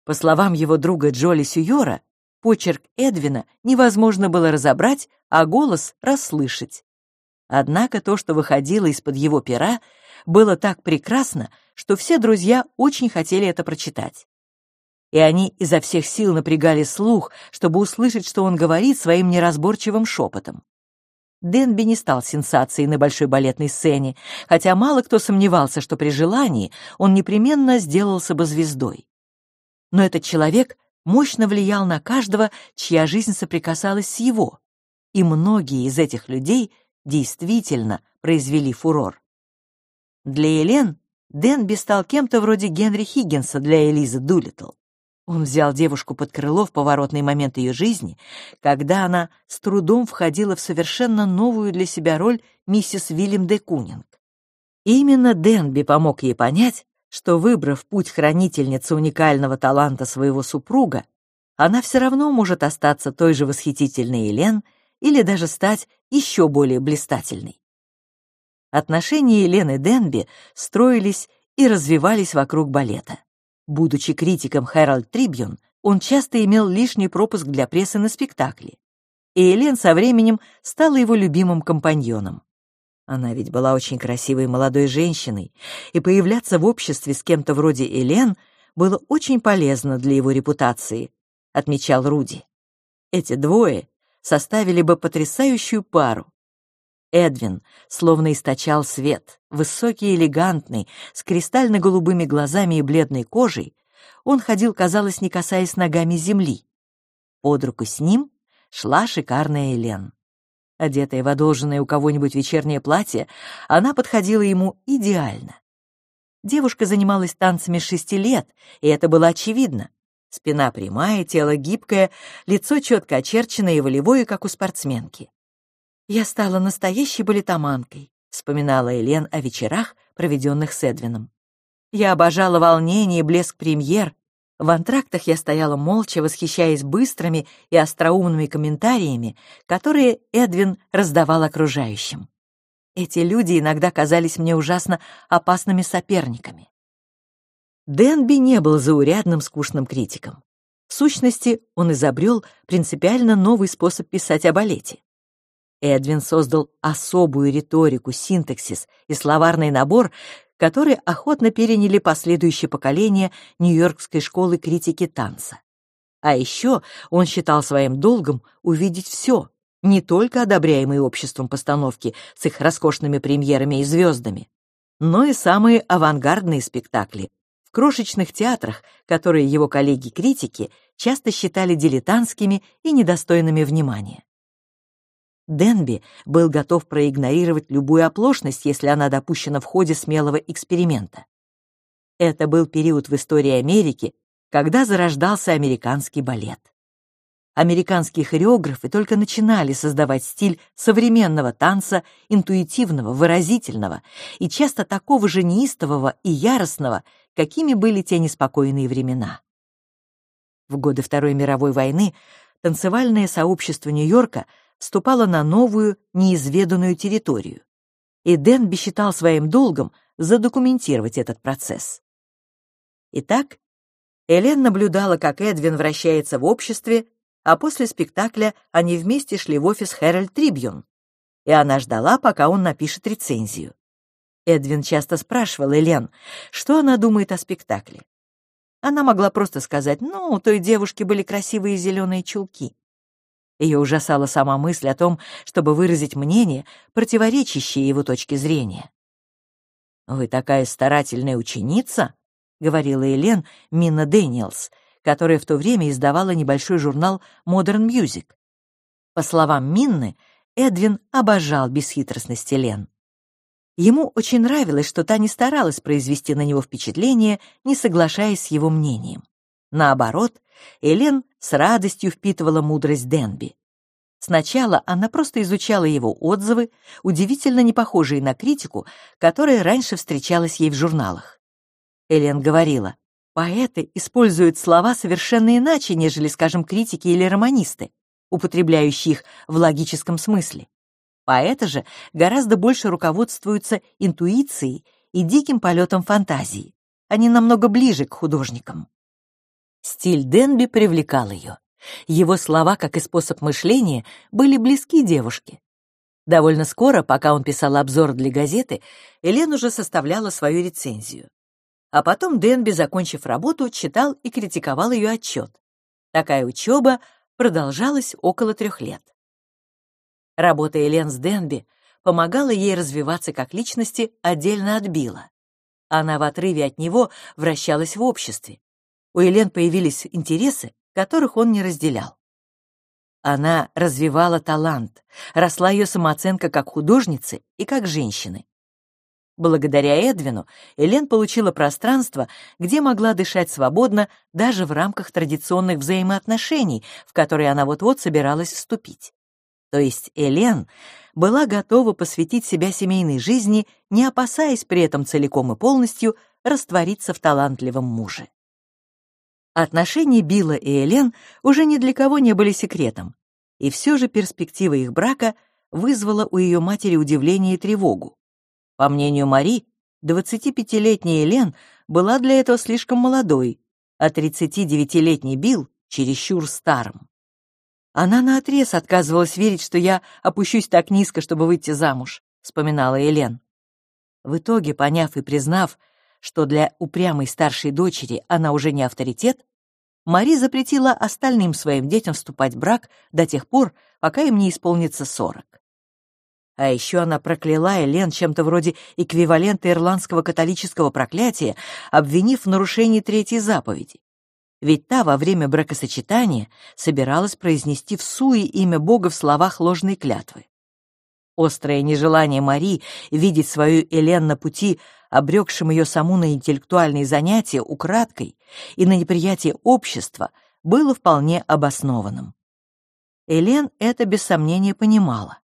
По словам его друга Джоли Сюйора, почерк Эдвина невозможно было разобрать, а голос расслышать. Однако то, что выходило из-под его пера, было так прекрасно, что все друзья очень хотели это прочитать. И они изо всех сил напрягали слух, чтобы услышать, что он говорит своим неразборчивым шепотом. Денби не стал сенсацией на большой балетной сцене, хотя мало кто сомневался, что при желании он непременно сделался бы звездой. Но этот человек мощно влиял на каждого, чья жизнь соприкасалась с его, и многие из этих людей действительно произвели фурор. Для Елен Денби стал кем-то вроде Генри Хиггинса для Элизы Дулиттл. Он взял девушку под крыло в поворотный момент ее жизни, когда она с трудом входила в совершенно новую для себя роль миссис Вильям де Кунинг. именно Денби помог ей понять, что, выбрав путь хранительницы уникального таланта своего супруга, она все равно может остаться той же восхитительной Елен или даже стать еще более блистательной. Отношения Елены Денби строились и развивались вокруг балета. Будучи критиком Herald Tribune, он часто имел лишний пропуск для прессы на спектакле. И Элен со временем стала его любимым компаньоном. Она ведь была очень красивой молодой женщиной, и появляться в обществе с кем-то вроде Элен было очень полезно для его репутации, отмечал Руди. Эти двое составили бы потрясающую пару. Эдвин словно источал свет, высокий и элегантный, с кристально-голубыми глазами и бледной кожей, он ходил, казалось, не касаясь ногами земли. Под руку с ним шла шикарная Элен. Одетая в одолженное у кого-нибудь вечернее платье, она подходила ему идеально. Девушка занималась танцами с шести лет, и это было очевидно. Спина прямая, тело гибкое, лицо четко очерченное и волевое, как у спортсменки. «Я стала настоящей балетоманкой», — вспоминала Элен о вечерах, проведенных с Эдвином. «Я обожала волнение и блеск премьер. В антрактах я стояла молча, восхищаясь быстрыми и остроумными комментариями, которые Эдвин раздавал окружающим. Эти люди иногда казались мне ужасно опасными соперниками. Денби не был заурядным скучным критиком. В сущности, он изобрел принципиально новый способ писать о балете. Эдвин создал особую риторику, синтаксис и словарный набор, которые охотно переняли последующие поколения Нью-Йоркской школы критики танца. А еще он считал своим долгом увидеть все, не только одобряемые обществом постановки с их роскошными премьерами и звездами, но и самые авангардные спектакли в крошечных театрах, которые его коллеги-критики часто считали дилетантскими и недостойными внимания. Денби был готов проигнорировать любую оплошность, если она допущена в ходе смелого эксперимента. Это был период в истории Америки, когда зарождался американский балет. Американские хореографы только начинали создавать стиль современного танца, интуитивного, выразительного и часто такого же неистового и яростного, какими были те неспокойные времена. В годы Второй мировой войны танцевальное сообщество Нью-Йорка вступала на новую, неизведанную территорию. И Денби считал своим долгом задокументировать этот процесс. Итак, Элен наблюдала, как Эдвин вращается в обществе, а после спектакля они вместе шли в офис Herald Tribune, и она ждала, пока он напишет рецензию. Эдвин часто спрашивал Элен, что она думает о спектакле. Она могла просто сказать, ну, у той девушки были красивые зеленые чулки. Ее ужасала сама мысль о том, чтобы выразить мнение, противоречащее его точке зрения. «Вы такая старательная ученица», — говорила Элен Минна Дэниелс, которая в то время издавала небольшой журнал Modern Music. По словам Минны, Эдвин обожал бесхитростность Элен. Ему очень нравилось, что та не старалась произвести на него впечатление, не соглашаясь с его мнением. Наоборот, Элен с радостью впитывала мудрость Денби. Сначала она просто изучала его отзывы, удивительно не похожие на критику, которая раньше встречалась ей в журналах. Элен говорила, поэты используют слова совершенно иначе, нежели, скажем, критики или романисты, употребляющие их в логическом смысле. Поэты же гораздо больше руководствуются интуицией и диким полетом фантазии. Они намного ближе к художникам. Стиль Денби привлекал ее. Его слова, как и способ мышления, были близки девушке. Довольно скоро, пока он писал обзор для газеты, Элен уже составляла свою рецензию. А потом Денби, закончив работу, читал и критиковал ее отчет. Такая учеба продолжалась около трех лет. Работа Элен с Денби помогала ей развиваться как личности отдельно от Билла. Она в отрыве от него вращалась в обществе, у Елен появились интересы, которых он не разделял. Она развивала талант, росла ее самооценка как художницы и как женщины. Благодаря Эдвину Элен получила пространство, где могла дышать свободно даже в рамках традиционных взаимоотношений, в которые она вот-вот собиралась вступить. То есть Элен была готова посвятить себя семейной жизни, не опасаясь при этом целиком и полностью раствориться в талантливом муже. Отношения Билла и Элен уже ни для кого не были секретом, и все же перспектива их брака вызвала у ее матери удивление и тревогу. По мнению Мари, 25-летняя Элен была для этого слишком молодой, а 39-летний Билл — чересчур старым. Она наотрез отказывалась верить, что я опущусь так низко, чтобы выйти замуж, вспоминала Элен. В итоге, поняв и признав, что для упрямой старшей дочери она уже не авторитет, Мари запретила остальным своим детям вступать в брак до тех пор, пока им не исполнится сорок. А еще она прокляла Элен чем-то вроде эквивалента ирландского католического проклятия, обвинив в нарушении третьей заповеди. Ведь та во время бракосочетания собиралась произнести в суе имя Бога в словах ложной клятвы. Острое нежелание Мари видеть свою Элен на пути обрекшим ее саму на интеллектуальные занятия украдкой и на неприятие общества, было вполне обоснованным. Элен это без сомнения понимала.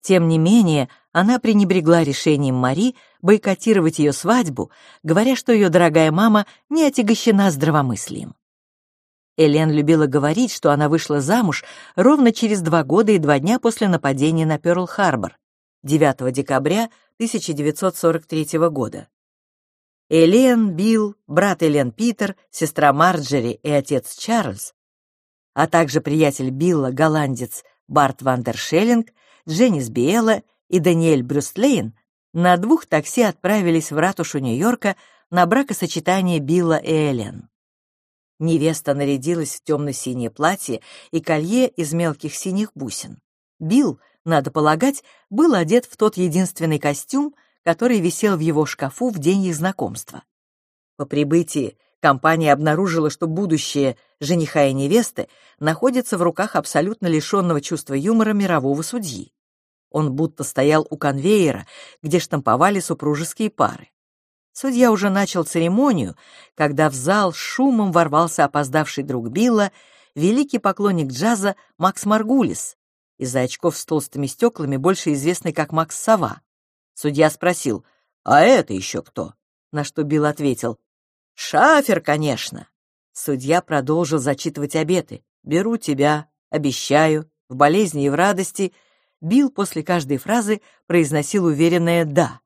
Тем не менее, она пренебрегла решением Мари бойкотировать ее свадьбу, говоря, что ее дорогая мама не отягощена здравомыслием. Элен любила говорить, что она вышла замуж ровно через два года и два дня после нападения на Пёрл-Харбор, 9 декабря 1943 года. Элен, Билл, брат Элен Питер, сестра Марджери и отец Чарльз, а также приятель Билла, голландец Барт Вандершеллинг, Дженнис Биэла и Даниэль Брюстлейн на двух такси отправились в ратушу Нью-Йорка на бракосочетание Билла и Элен. Невеста нарядилась в темно-синее платье и колье из мелких синих бусин. Билл надо полагать, был одет в тот единственный костюм, который висел в его шкафу в день их знакомства. По прибытии компания обнаружила, что будущее жениха и невесты находится в руках абсолютно лишенного чувства юмора мирового судьи. Он будто стоял у конвейера, где штамповали супружеские пары. Судья уже начал церемонию, когда в зал шумом ворвался опоздавший друг Билла, великий поклонник джаза Макс Маргулис, из-за очков с толстыми стеклами, больше известный как Макс Сова. Судья спросил, «А это еще кто?» На что Билл ответил, «Шафер, конечно». Судья продолжил зачитывать обеты. «Беру тебя, обещаю, в болезни и в радости». Билл после каждой фразы произносил уверенное «да».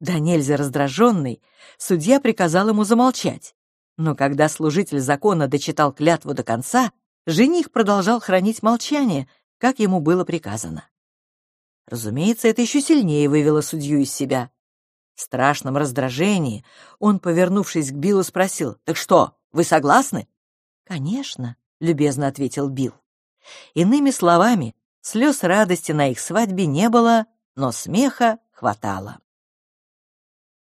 Да нельзя раздраженный, судья приказал ему замолчать. Но когда служитель закона дочитал клятву до конца, жених продолжал хранить молчание, как ему было приказано. Разумеется, это еще сильнее вывело судью из себя. В страшном раздражении он, повернувшись к Биллу, спросил, «Так что, вы согласны?» «Конечно», — любезно ответил Билл. Иными словами, слез радости на их свадьбе не было, но смеха хватало.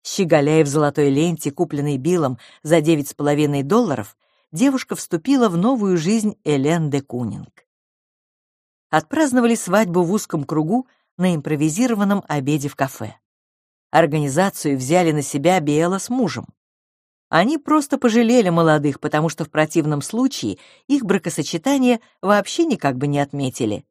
Щеголяя в золотой ленте, купленной Биллом за девять с половиной долларов, девушка вступила в новую жизнь Элен де Кунинг. Отпраздновали свадьбу в узком кругу на импровизированном обеде в кафе. Организацию взяли на себя Биэла с мужем. Они просто пожалели молодых, потому что в противном случае их бракосочетание вообще никак бы не отметили.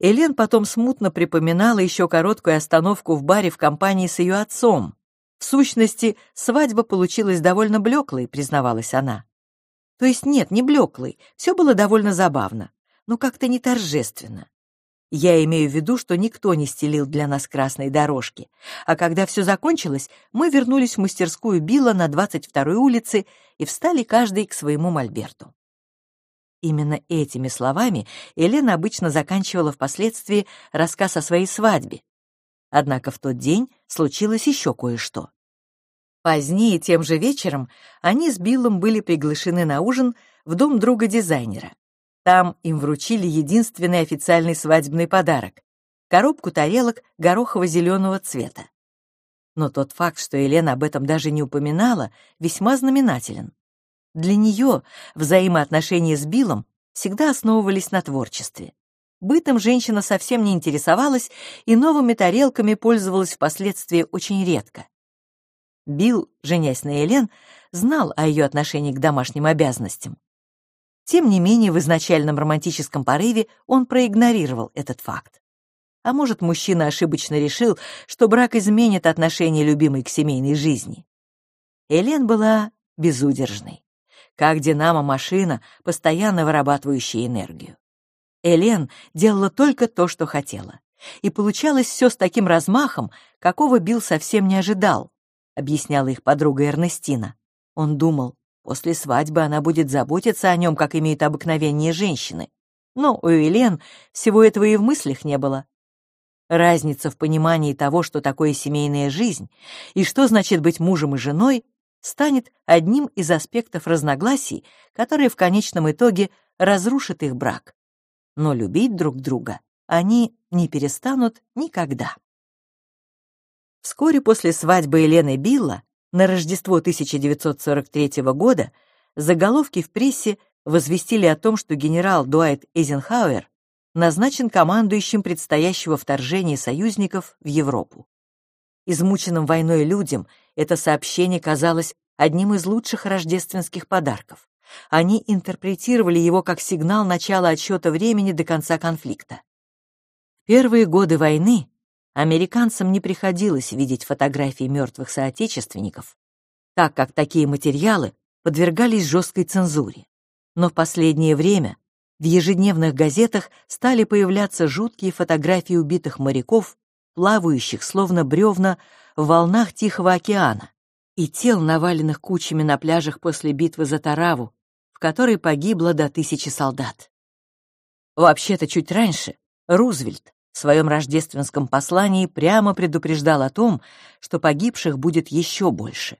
Элен потом смутно припоминала еще короткую остановку в баре в компании с ее отцом. В сущности, свадьба получилась довольно блеклой, признавалась она. То есть нет, не блеклой, все было довольно забавно, но как-то не торжественно. Я имею в виду, что никто не стелил для нас красной дорожки. А когда все закончилось, мы вернулись в мастерскую Билла на 22-й улице и встали каждый к своему мольберту. Именно этими словами Елена обычно заканчивала впоследствии рассказ о своей свадьбе. Однако в тот день случилось еще кое-что. Позднее, тем же вечером, они с Биллом были приглашены на ужин в дом друга дизайнера. Там им вручили единственный официальный свадебный подарок — коробку тарелок горохово-зеленого цвета. Но тот факт, что Елена об этом даже не упоминала, весьма знаменателен. Для нее взаимоотношения с Биллом всегда основывались на творчестве. Бытом женщина совсем не интересовалась и новыми тарелками пользовалась впоследствии очень редко. Билл, женясь на Елен, знал о ее отношении к домашним обязанностям. Тем не менее, в изначальном романтическом порыве он проигнорировал этот факт. А может, мужчина ошибочно решил, что брак изменит отношение любимой к семейной жизни. Элен была безудержной, как динамо-машина, постоянно вырабатывающая энергию. Элен делала только то, что хотела. И получалось все с таким размахом, какого Билл совсем не ожидал, объясняла их подруга Эрнестина. Он думал, После свадьбы она будет заботиться о нем, как имеют обыкновение женщины. Но у Элен всего этого и в мыслях не было. Разница в понимании того, что такое семейная жизнь и что значит быть мужем и женой, станет одним из аспектов разногласий, которые в конечном итоге разрушат их брак. Но любить друг друга они не перестанут никогда. Вскоре после свадьбы Елены Билла на Рождество 1943 года заголовки в прессе возвестили о том, что генерал Дуайт Эйзенхауэр назначен командующим предстоящего вторжения союзников в Европу. Измученным войной людям это сообщение казалось одним из лучших рождественских подарков. Они интерпретировали его как сигнал начала отсчета времени до конца конфликта. В первые годы войны американцам не приходилось видеть фотографии мертвых соотечественников, так как такие материалы подвергались жесткой цензуре. Но в последнее время в ежедневных газетах стали появляться жуткие фотографии убитых моряков, плавающих, словно бревна, в волнах Тихого океана, и тел, наваленных кучами на пляжах после битвы за Тараву, в которой погибло до тысячи солдат. Вообще-то чуть раньше Рузвельт в своем рождественском послании прямо предупреждал о том, что погибших будет еще больше.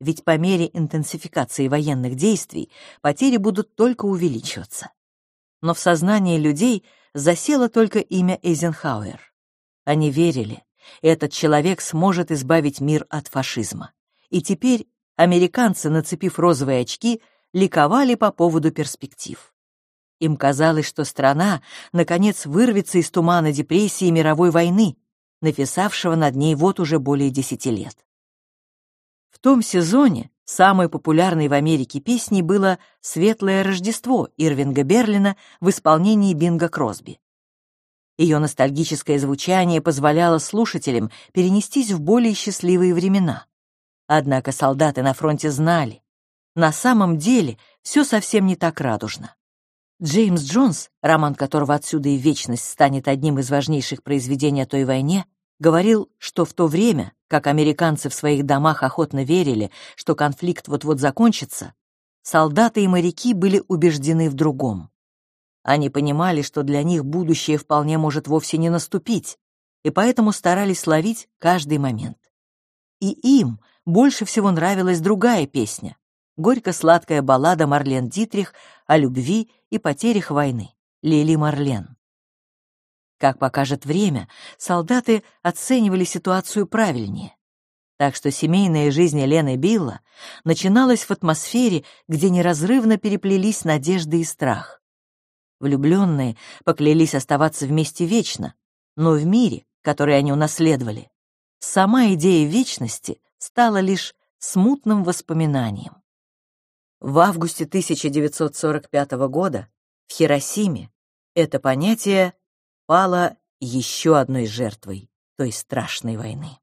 Ведь по мере интенсификации военных действий потери будут только увеличиваться. Но в сознании людей засело только имя Эйзенхауэр. Они верили, этот человек сможет избавить мир от фашизма. И теперь американцы, нацепив розовые очки, ликовали по поводу перспектив. Им казалось, что страна, наконец, вырвется из тумана депрессии мировой войны, написавшего над ней вот уже более десяти лет. В том сезоне самой популярной в Америке песней было «Светлое Рождество» Ирвинга Берлина в исполнении Бинга Кросби. Ее ностальгическое звучание позволяло слушателям перенестись в более счастливые времена. Однако солдаты на фронте знали, на самом деле все совсем не так радужно. Джеймс Джонс, роман которого отсюда и вечность станет одним из важнейших произведений о той войне, говорил, что в то время, как американцы в своих домах охотно верили, что конфликт вот-вот закончится, солдаты и моряки были убеждены в другом. Они понимали, что для них будущее вполне может вовсе не наступить, и поэтому старались ловить каждый момент. И им больше всего нравилась другая песня, горько-сладкая баллада Марлен Дитрих о любви и потерях войны. Лили Марлен. Как покажет время, солдаты оценивали ситуацию правильнее. Так что семейная жизнь Лены Билла начиналась в атмосфере, где неразрывно переплелись надежды и страх. Влюбленные поклялись оставаться вместе вечно, но в мире, который они унаследовали, сама идея вечности стала лишь смутным воспоминанием. В августе 1945 года в Хиросиме это понятие пало еще одной жертвой той страшной войны.